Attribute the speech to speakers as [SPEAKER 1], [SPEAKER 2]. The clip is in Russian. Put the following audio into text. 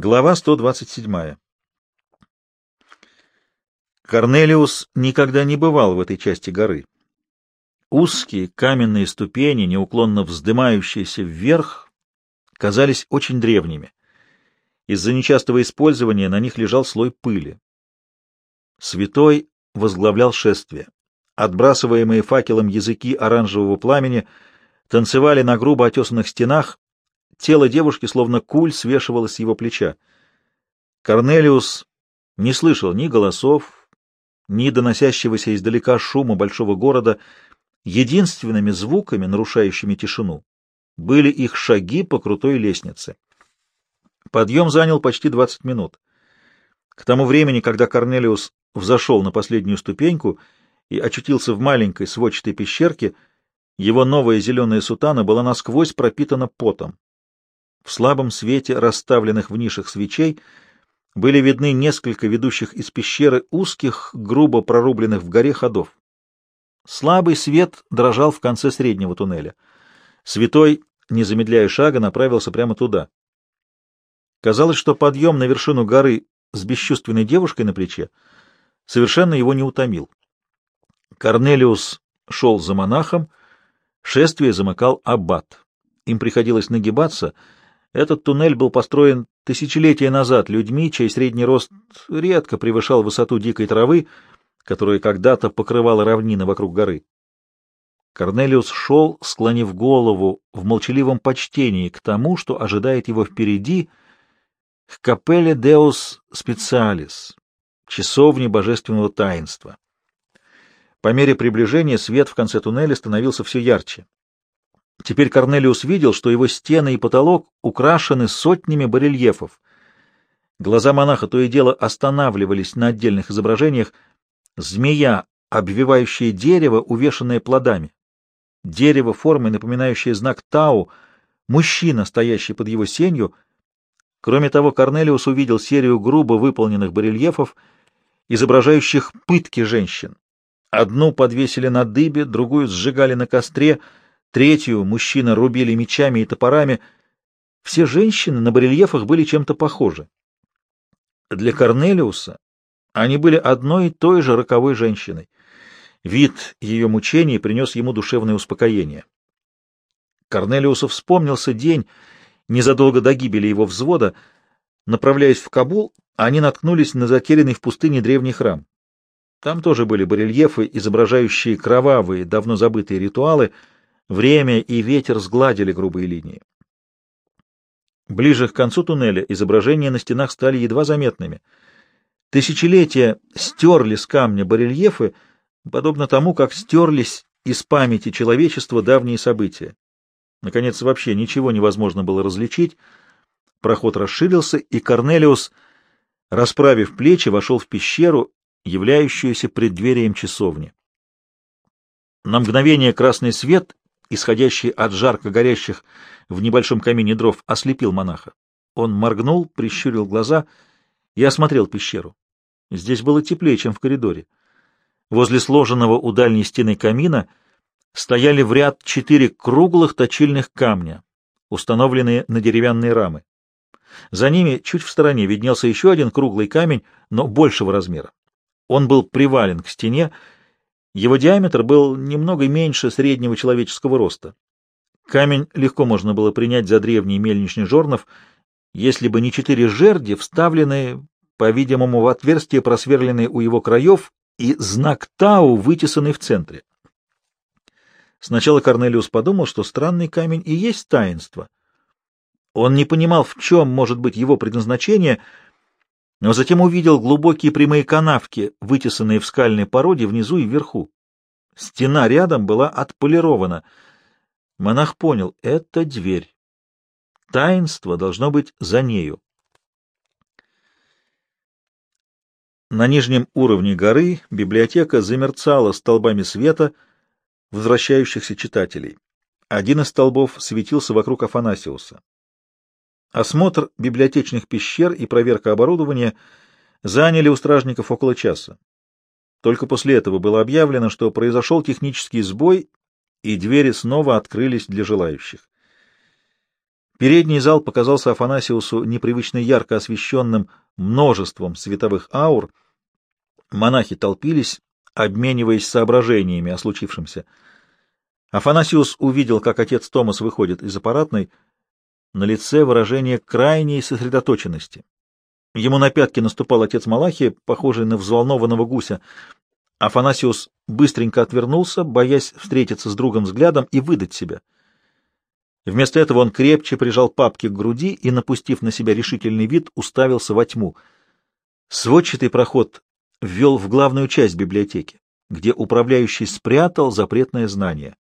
[SPEAKER 1] Глава 127. Корнелиус никогда не бывал в этой части горы. Узкие каменные ступени, неуклонно вздымающиеся вверх, казались очень древними. Из-за нечастого использования на них лежал слой пыли. Святой возглавлял шествие. Отбрасываемые факелом языки оранжевого пламени танцевали на грубо отесанных стенах, тело девушки словно куль свешивалось с его плеча. Корнелиус не слышал ни голосов, ни доносящегося издалека шума большого города. Единственными звуками, нарушающими тишину, были их шаги по крутой лестнице. Подъем занял почти двадцать минут. К тому времени, когда Корнелиус взошел на последнюю ступеньку и очутился в маленькой сводчатой пещерке, его новая зеленая сутана была насквозь пропитана потом. В слабом свете расставленных в нишах свечей были видны несколько ведущих из пещеры узких, грубо прорубленных в горе ходов. Слабый свет дрожал в конце среднего туннеля. Святой, не замедляя шага, направился прямо туда. Казалось, что подъем на вершину горы с бесчувственной девушкой на плече совершенно его не утомил. Корнелиус шел за монахом, шествие замыкал аббат. Им приходилось нагибаться. Этот туннель был построен тысячелетия назад людьми, чей средний рост редко превышал высоту дикой травы, которая когда-то покрывала равнины вокруг горы. Корнелиус шел, склонив голову в молчаливом почтении к тому, что ожидает его впереди, к капелле Деус Специалис, часовне божественного таинства. По мере приближения свет в конце туннеля становился все ярче. Теперь Корнелиус видел, что его стены и потолок украшены сотнями барельефов. Глаза монаха то и дело останавливались на отдельных изображениях. Змея, обвивающая дерево, увешанное плодами. Дерево формой, напоминающее знак Тау, мужчина, стоящий под его сенью. Кроме того, Корнелиус увидел серию грубо выполненных барельефов, изображающих пытки женщин. Одну подвесили на дыбе, другую сжигали на костре, третью мужчины рубили мечами и топорами. Все женщины на барельефах были чем-то похожи. Для Корнелиуса они были одной и той же роковой женщиной. Вид ее мучений принес ему душевное успокоение. Корнелиусу вспомнился день, незадолго до гибели его взвода. Направляясь в Кабул, они наткнулись на затерянный в пустыне древний храм. Там тоже были барельефы, изображающие кровавые, давно забытые ритуалы. Время и ветер сгладили грубые линии. Ближе к концу туннеля изображения на стенах стали едва заметными. Тысячелетия стерли с камня барельефы, подобно тому, как стерлись из памяти человечества давние события. Наконец, вообще ничего невозможно было различить. Проход расширился, и Корнелиус, расправив плечи, вошел в пещеру, являющуюся преддверием часовни. На мгновение красный свет, исходящий от жарко горящих в небольшом камине дров, ослепил монаха. Он моргнул, прищурил глаза и осмотрел пещеру. Здесь было теплее, чем в коридоре. Возле сложенного у дальней стены камина стояли в ряд четыре круглых точильных камня, установленные на деревянные рамы. За ними, чуть в стороне, виднелся еще один круглый камень, но большего размера. Он был привален к стене, его диаметр был немного меньше среднего человеческого роста. Камень легко можно было принять за древний мельничный жорнов, если бы не четыре жерди, вставленные, по-видимому, в отверстие, просверленные у его краев, и знак Тау, вытесанный в центре. Сначала Корнелиус подумал, что странный камень и есть таинство. Он не понимал, в чем может быть его предназначение — но затем увидел глубокие прямые канавки, вытесанные в скальной породе внизу и вверху. Стена рядом была отполирована. Монах понял — это дверь. Таинство должно быть за нею. На нижнем уровне горы библиотека замерцала столбами света возвращающихся читателей. Один из столбов светился вокруг Афанасиуса. Осмотр библиотечных пещер и проверка оборудования заняли у стражников около часа. Только после этого было объявлено, что произошел технический сбой, и двери снова открылись для желающих. Передний зал показался Афанасиусу непривычно ярко освещенным множеством световых аур. Монахи толпились, обмениваясь соображениями о случившемся. Афанасиус увидел, как отец Томас выходит из аппаратной, на лице выражение крайней сосредоточенности. Ему на пятки наступал отец Малахи, похожий на взволнованного гуся. Афанасиус быстренько отвернулся, боясь встретиться с другом взглядом и выдать себя. Вместо этого он крепче прижал папки к груди и, напустив на себя решительный вид, уставился во тьму. Сводчатый проход ввел в главную часть библиотеки, где управляющий спрятал запретное знание.